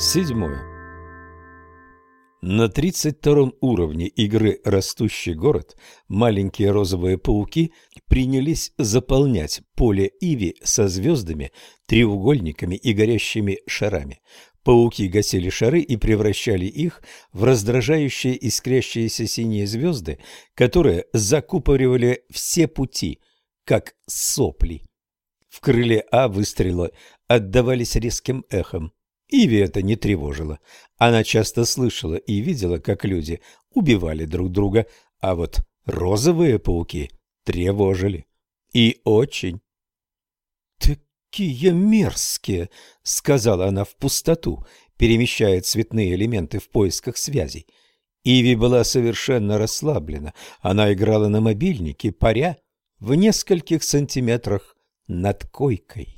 Седьмое. На 32 уровне игры «Растущий город» маленькие розовые пауки принялись заполнять поле Иви со звездами, треугольниками и горящими шарами. Пауки гасили шары и превращали их в раздражающие искрящиеся синие звезды, которые закупоривали все пути, как сопли. В крыле А выстрелы отдавались резким эхом. Иви это не тревожило. Она часто слышала и видела, как люди убивали друг друга, а вот розовые пауки тревожили. И очень. «Такие мерзкие!» — сказала она в пустоту, перемещая цветные элементы в поисках связей. Иви была совершенно расслаблена. Она играла на мобильнике, паря в нескольких сантиметрах над койкой.